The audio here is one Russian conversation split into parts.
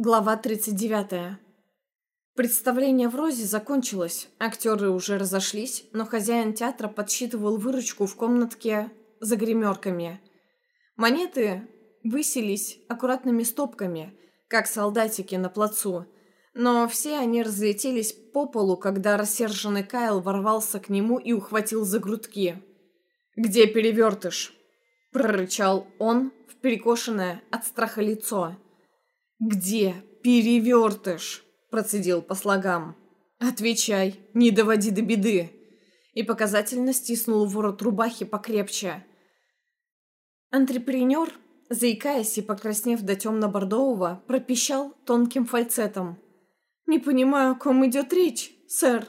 Глава 39. Представление в Розе закончилось, актеры уже разошлись, но хозяин театра подсчитывал выручку в комнатке за гримерками. Монеты высились аккуратными стопками, как солдатики на плацу, но все они разлетелись по полу, когда рассерженный Кайл ворвался к нему и ухватил за грудки. «Где перевертыш?» – прорычал он в перекошенное от страха лицо – «Где перевертыш?» – процедил по слогам. «Отвечай, не доводи до беды!» И показательно стиснул ворот рубахи покрепче. Антрепренер, заикаясь и покраснев до темно-бордового, пропищал тонким фальцетом. «Не понимаю, о ком идет речь, сэр.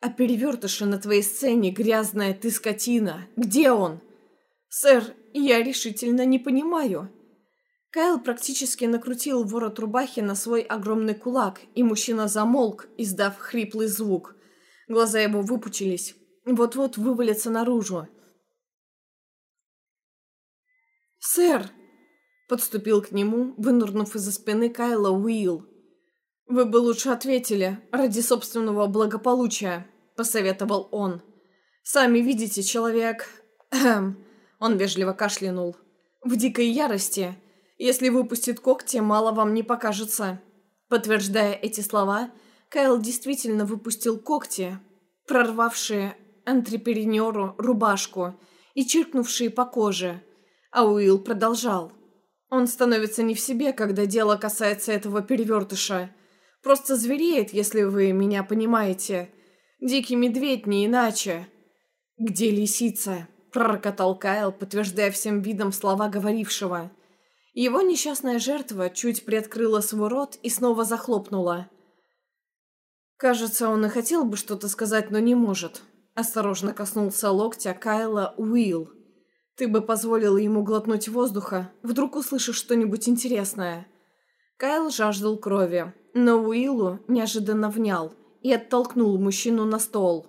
А перевертыши на твоей сцене, грязная ты скотина. Где он?» «Сэр, я решительно не понимаю», Кайл практически накрутил ворот рубахи на свой огромный кулак, и мужчина замолк, издав хриплый звук. Глаза его выпучились, вот-вот вывалятся наружу. «Сэр!» — подступил к нему, вынурнув из-за спины Кайла Уилл. «Вы бы лучше ответили, ради собственного благополучия», — посоветовал он. «Сами видите, человек...» Он вежливо кашлянул. «В дикой ярости...» Если выпустит когти, мало вам не покажется». Подтверждая эти слова, Кайл действительно выпустил когти, прорвавшие антреперенеру рубашку и чиркнувшие по коже. А Уилл продолжал. Он становится не в себе, когда дело касается этого перевертыша. Просто звереет, если вы меня понимаете. Дикий медведь не иначе. «Где лисица?» – пророкотал Кайл, подтверждая всем видом слова говорившего. Его несчастная жертва чуть приоткрыла свой рот и снова захлопнула. Кажется, он и хотел бы что-то сказать, но не может. Осторожно коснулся локтя Кайла Уилл. Ты бы позволил ему глотнуть воздуха, вдруг услышишь что-нибудь интересное. Кайл жаждал крови, но Уиллу неожиданно внял и оттолкнул мужчину на стол.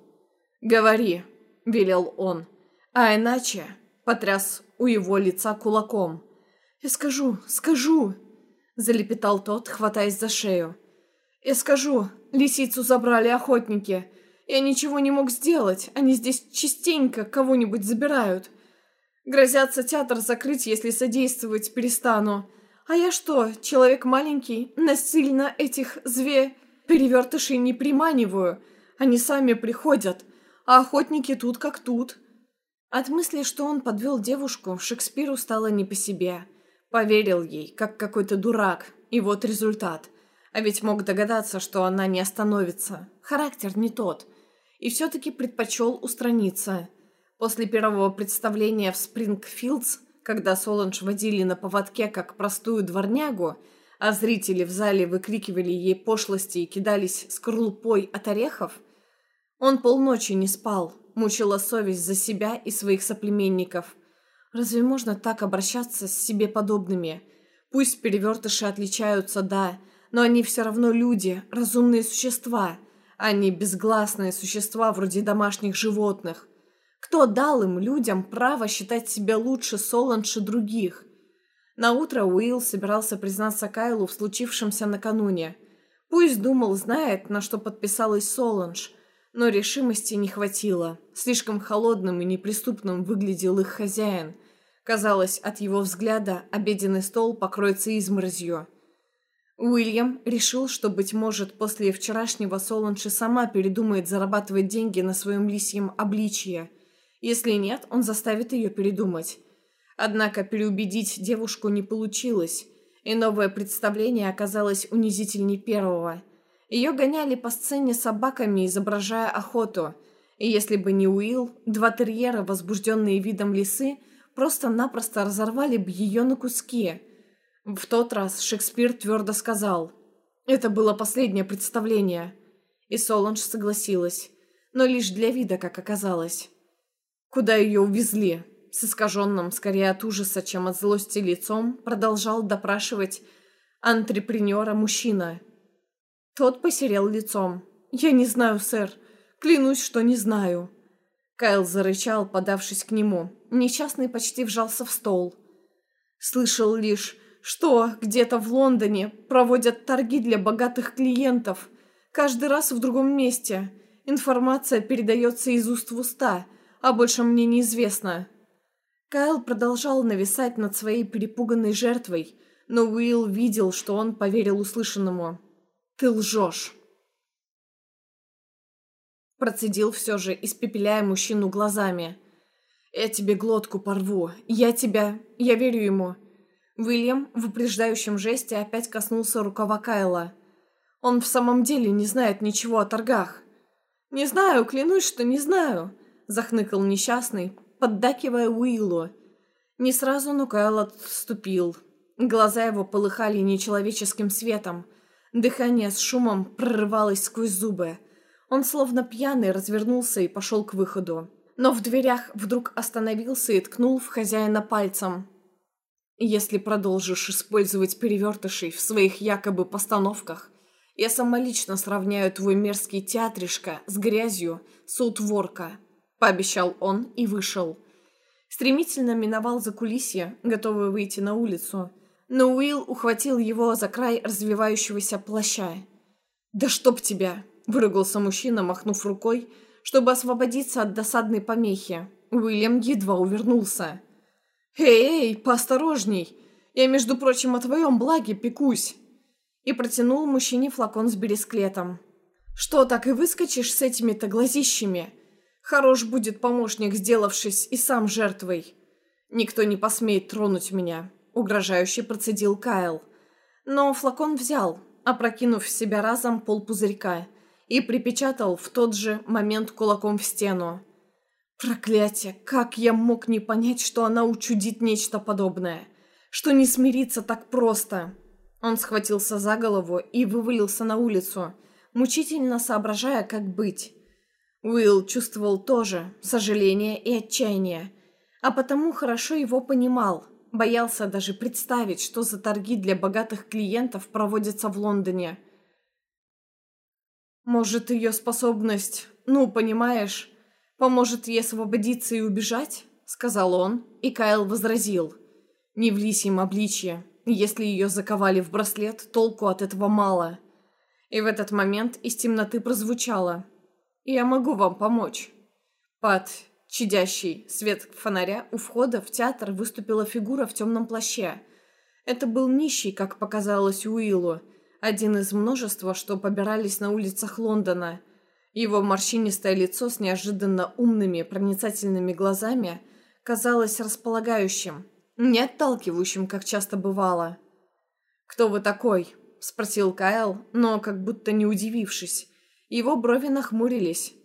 «Говори», — велел он, — «а иначе...» — потряс у его лица кулаком — «Я скажу, скажу!» – залепетал тот, хватаясь за шею. «Я скажу, лисицу забрали охотники. Я ничего не мог сделать, они здесь частенько кого-нибудь забирают. Грозятся театр закрыть, если содействовать перестану. А я что, человек маленький, насильно этих зве... перевертышей не приманиваю. Они сами приходят, а охотники тут как тут». От мысли, что он подвел девушку, Шекспиру стало не по себе – Поверил ей, как какой-то дурак, и вот результат. А ведь мог догадаться, что она не остановится. Характер не тот. И все-таки предпочел устраниться. После первого представления в Спрингфилдс, когда Соланж водили на поводке как простую дворнягу, а зрители в зале выкрикивали ей пошлости и кидались скорлупой от орехов, он полночи не спал, мучила совесть за себя и своих соплеменников – Разве можно так обращаться с себе подобными? Пусть перевертыши отличаются, да, но они все равно люди, разумные существа. Они безгласные существа вроде домашних животных. Кто дал им, людям, право считать себя лучше Соланж и других? На утро Уилл собирался признаться Кайлу в случившемся накануне. Пусть думал, знает, на что подписалась Соланж, но решимости не хватило. Слишком холодным и неприступным выглядел их хозяин – Казалось, от его взгляда обеденный стол покроется изморозью. Уильям решил, что, быть может, после вчерашнего Соланши сама передумает зарабатывать деньги на своем лисьем обличье. Если нет, он заставит ее передумать. Однако переубедить девушку не получилось, и новое представление оказалось унизительней первого. Ее гоняли по сцене собаками, изображая охоту, и если бы не Уилл, два терьера, возбужденные видом лисы, просто-напросто разорвали бы ее на куски. В тот раз Шекспир твердо сказал «Это было последнее представление». И Соланж согласилась, но лишь для вида, как оказалось. Куда ее увезли? С искаженным, скорее от ужаса, чем от злости лицом, продолжал допрашивать антрепренера мужчина. Тот посерел лицом. «Я не знаю, сэр. Клянусь, что не знаю». Кайл зарычал, подавшись к нему. Несчастный почти вжался в стол. Слышал лишь, что где-то в Лондоне проводят торги для богатых клиентов. Каждый раз в другом месте. Информация передается из уст в уста, а больше мне неизвестно. Кайл продолжал нависать над своей перепуганной жертвой, но Уилл видел, что он поверил услышанному. «Ты лжешь!» Процедил все же, испепеляя мужчину глазами. «Я тебе глотку порву. Я тебя... Я верю ему». Уильям в упреждающем жесте опять коснулся рукава Кайла. «Он в самом деле не знает ничего о торгах». «Не знаю, клянусь, что не знаю», — захныкал несчастный, поддакивая Уиллу. Не сразу, но Кайл отступил. Глаза его полыхали нечеловеческим светом. Дыхание с шумом прорывалось сквозь зубы. Он словно пьяный развернулся и пошел к выходу. Но в дверях вдруг остановился и ткнул в хозяина пальцем. «Если продолжишь использовать перевертышей в своих якобы постановках, я самолично сравняю твой мерзкий театришка с грязью сутворка», — пообещал он и вышел. Стремительно миновал за кулисье, готовый выйти на улицу — но Уилл ухватил его за край развивающегося плаща. «Да чтоб тебя!» – выругался мужчина, махнув рукой, чтобы освободиться от досадной помехи. Уильям едва увернулся. «Эй, эй, поосторожней! Я, между прочим, о твоем благе пекусь!» И протянул мужчине флакон с бересклетом. «Что, так и выскочишь с этими-то глазищами? Хорош будет помощник, сделавшись и сам жертвой. Никто не посмеет тронуть меня». — угрожающе процедил Кайл. Но флакон взял, опрокинув в себя разом полпузырька, и припечатал в тот же момент кулаком в стену. Проклятие, как я мог не понять, что она учудит нечто подобное? Что не смириться так просто? Он схватился за голову и вывалился на улицу, мучительно соображая, как быть. Уилл чувствовал тоже сожаление и отчаяние, а потому хорошо его понимал. Боялся даже представить, что за торги для богатых клиентов проводятся в Лондоне. Может, ее способность, ну, понимаешь, поможет ей освободиться и убежать? Сказал он, и Кайл возразил. Не в лисьем обличье. Если ее заковали в браслет, толку от этого мало. И в этот момент из темноты прозвучало. «Я могу вам помочь». Под Чадящий свет фонаря у входа в театр выступила фигура в темном плаще. Это был нищий, как показалось Уиллу, один из множества, что побирались на улицах Лондона. Его морщинистое лицо с неожиданно умными, проницательными глазами казалось располагающим, не отталкивающим, как часто бывало. «Кто вы такой?» – спросил Кайл, но как будто не удивившись. Его брови нахмурились.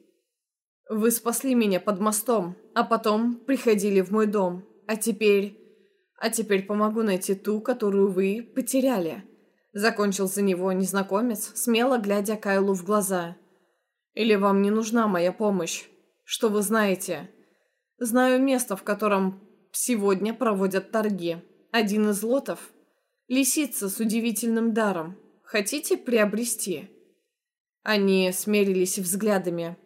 Вы спасли меня под мостом, а потом приходили в мой дом. А теперь... А теперь помогу найти ту, которую вы потеряли. Закончил за него незнакомец, смело глядя Кайлу в глаза. Или вам не нужна моя помощь? Что вы знаете? Знаю место, в котором сегодня проводят торги. Один из лотов — лисица с удивительным даром. Хотите приобрести?» Они смерились взглядами.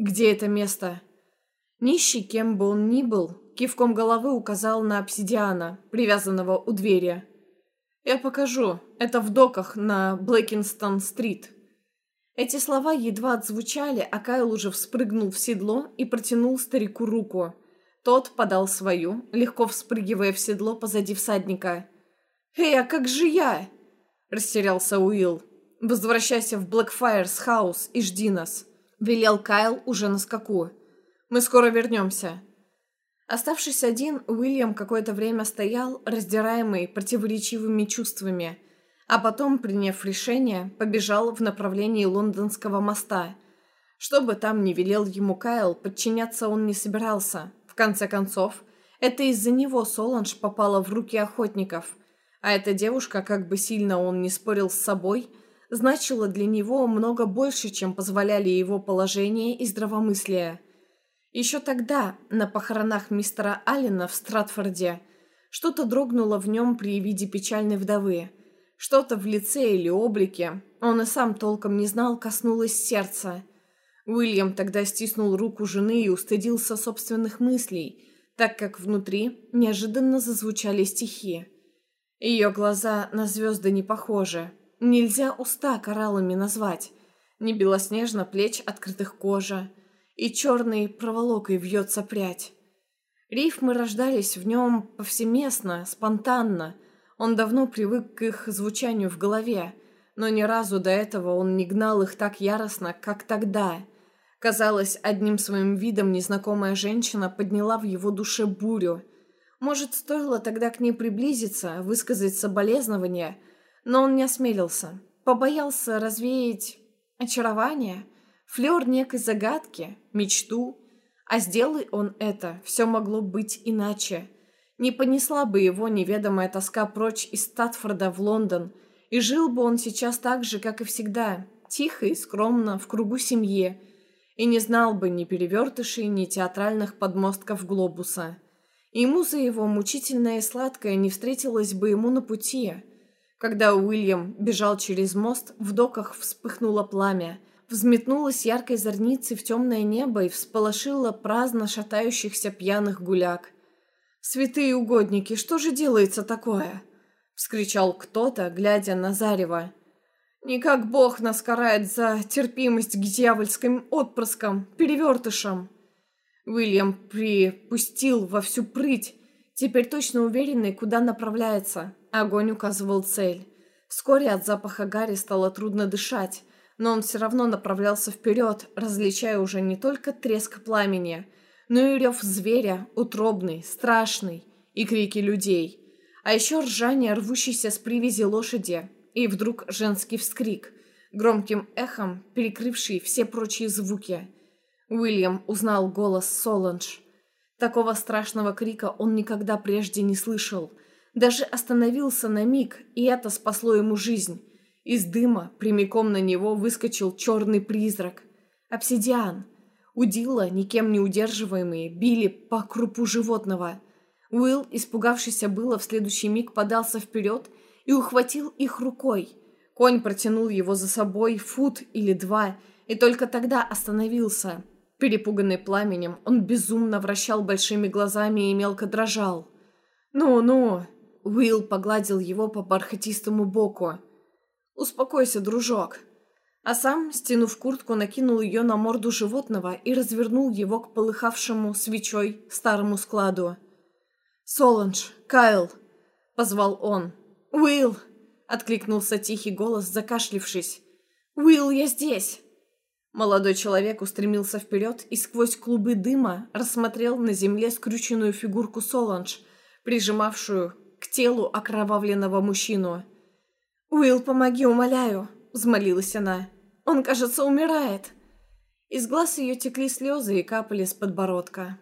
«Где это место?» Нищий, кем бы он ни был, кивком головы указал на обсидиана, привязанного у двери. «Я покажу. Это в доках на Блэкинстон-стрит». Эти слова едва отзвучали, а Кайл уже вспрыгнул в седло и протянул старику руку. Тот подал свою, легко вспрыгивая в седло позади всадника. «Эй, а как же я?» – растерялся Уилл. «Возвращайся в Блэкфайрс Хаус и жди нас». — велел Кайл уже на скаку. «Мы скоро вернемся». Оставшись один, Уильям какое-то время стоял, раздираемый противоречивыми чувствами, а потом, приняв решение, побежал в направлении лондонского моста. Что бы там ни велел ему Кайл, подчиняться он не собирался. В конце концов, это из-за него Соланж попала в руки охотников, а эта девушка, как бы сильно он не спорил с собой, значило для него много больше, чем позволяли его положение и здравомыслие. Еще тогда, на похоронах мистера Аллена в Стратфорде, что-то дрогнуло в нем при виде печальной вдовы. Что-то в лице или облике, он и сам толком не знал, коснулось сердца. Уильям тогда стиснул руку жены и устыдился собственных мыслей, так как внутри неожиданно зазвучали стихи. Ее глаза на звезды не похожи. Нельзя уста кораллами назвать. Не белоснежно плеч открытых кожа. И черной проволокой вьется прядь. Рифмы рождались в нем повсеместно, спонтанно. Он давно привык к их звучанию в голове, но ни разу до этого он не гнал их так яростно, как тогда. Казалось, одним своим видом незнакомая женщина подняла в его душе бурю. Может, стоило тогда к ней приблизиться, высказать соболезнования, но он не осмелился. Побоялся развеять очарование, флер некой загадки, мечту. А сделай он это, все могло быть иначе. Не понесла бы его неведомая тоска прочь из Статфорда в Лондон – и жил бы он сейчас так же, как и всегда, тихо и скромно, в кругу семьи, и не знал бы ни перевертышей, ни театральных подмостков глобуса. И муза его, мучительная и сладкая, не встретилась бы ему на пути. Когда Уильям бежал через мост, в доках вспыхнуло пламя, взметнулась яркой зорницей в темное небо и всполошило праздно шатающихся пьяных гуляк. «Святые угодники, что же делается такое?» вскричал кто-то, глядя на Зарева. «Не как Бог нас карает за терпимость к дьявольским отпрыскам, перевертышам!» Уильям припустил во всю прыть, теперь точно уверенный, куда направляется. Огонь указывал цель. Вскоре от запаха гари стало трудно дышать, но он все равно направлялся вперед, различая уже не только треск пламени, но и рев зверя, утробный, страшный, и крики людей а еще ржание рвущейся с привязи лошади, и вдруг женский вскрик, громким эхом перекрывший все прочие звуки. Уильям узнал голос Соланж. Такого страшного крика он никогда прежде не слышал. Даже остановился на миг, и это спасло ему жизнь. Из дыма прямиком на него выскочил черный призрак. Обсидиан. Удила, никем не удерживаемые, били по крупу животного – Уилл, испугавшийся было, в следующий миг подался вперед и ухватил их рукой. Конь протянул его за собой фут или два, и только тогда остановился. Перепуганный пламенем, он безумно вращал большими глазами и мелко дрожал. «Ну-ну!» Уилл погладил его по бархатистому боку. «Успокойся, дружок!» А сам, стянув куртку, накинул ее на морду животного и развернул его к полыхавшему свечой старому складу. «Соланж! Кайл!» — позвал он. «Уилл!» — откликнулся тихий голос, закашлившись. «Уилл, я здесь!» Молодой человек устремился вперед и сквозь клубы дыма рассмотрел на земле скрюченную фигурку Соланж, прижимавшую к телу окровавленного мужчину. «Уилл, помоги, умоляю!» — взмолилась она. «Он, кажется, умирает!» Из глаз ее текли слезы и капали с подбородка.